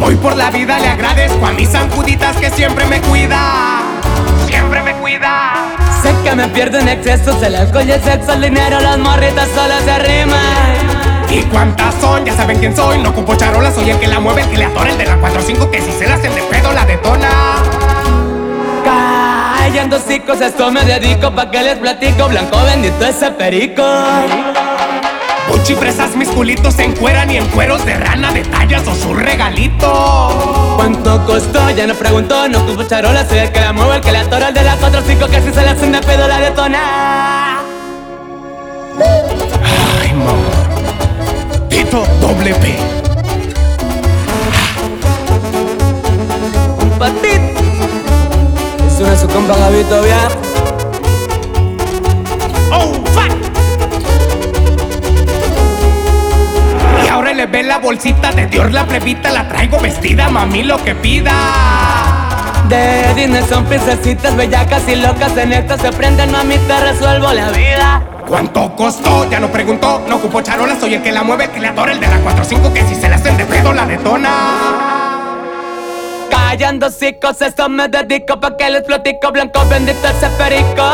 Voy por la vida, le agradezco a mis zancuditas que siempre me cuida. Pierdo en excesos, el alcohol y el sexo, el dinero, las morritas solo se riman. ¿Y cuántas son? Ya saben quién soy. No ocupo charola, soy el que la mueve, el que le atora, el de la 4-5 que si se la hacen de pedo la detona. Callando chicos, esto me dedico pa' que les platico. Blanco bendito ese perico. Puchi fresas, mis culitos se encueran y en cueros de rana, detallas o su regalito. ¿Cuánto costó? Ya no preguntó, no ocupo charola, soy el que la mueve, el que le atora, el de la 4-5 que si se la hacen de pedo la detona. Ay, mamá. Tito doble P. Un patito. Es una su compa Gabito viejo. Oh, fuck. Bolsita de Dior, la plebita, la traigo vestida, mami, lo que pida. De Disney son princesitas bellacas y locas En esto se prenden, mami, te resuelvo la vida ¿Cuánto costó? Ya no preguntó, no ocupo charola, soy el que la mueve, el que le adora, el de la 4-5 que si se la hacen de pedo la detona. Callando chicos, esto me dedico pa' que les platico Blanco bendito ese perico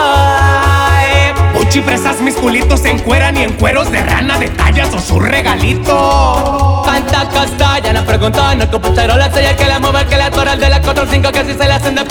Puchi fresas, mis culitos se encueran y en cueros de rana, detallas o su regalito. ¿Cuánto costó? Ya no preguntó, no charola Soy el que la mueve, que le atora, el de la 4-5 que si se la hacen de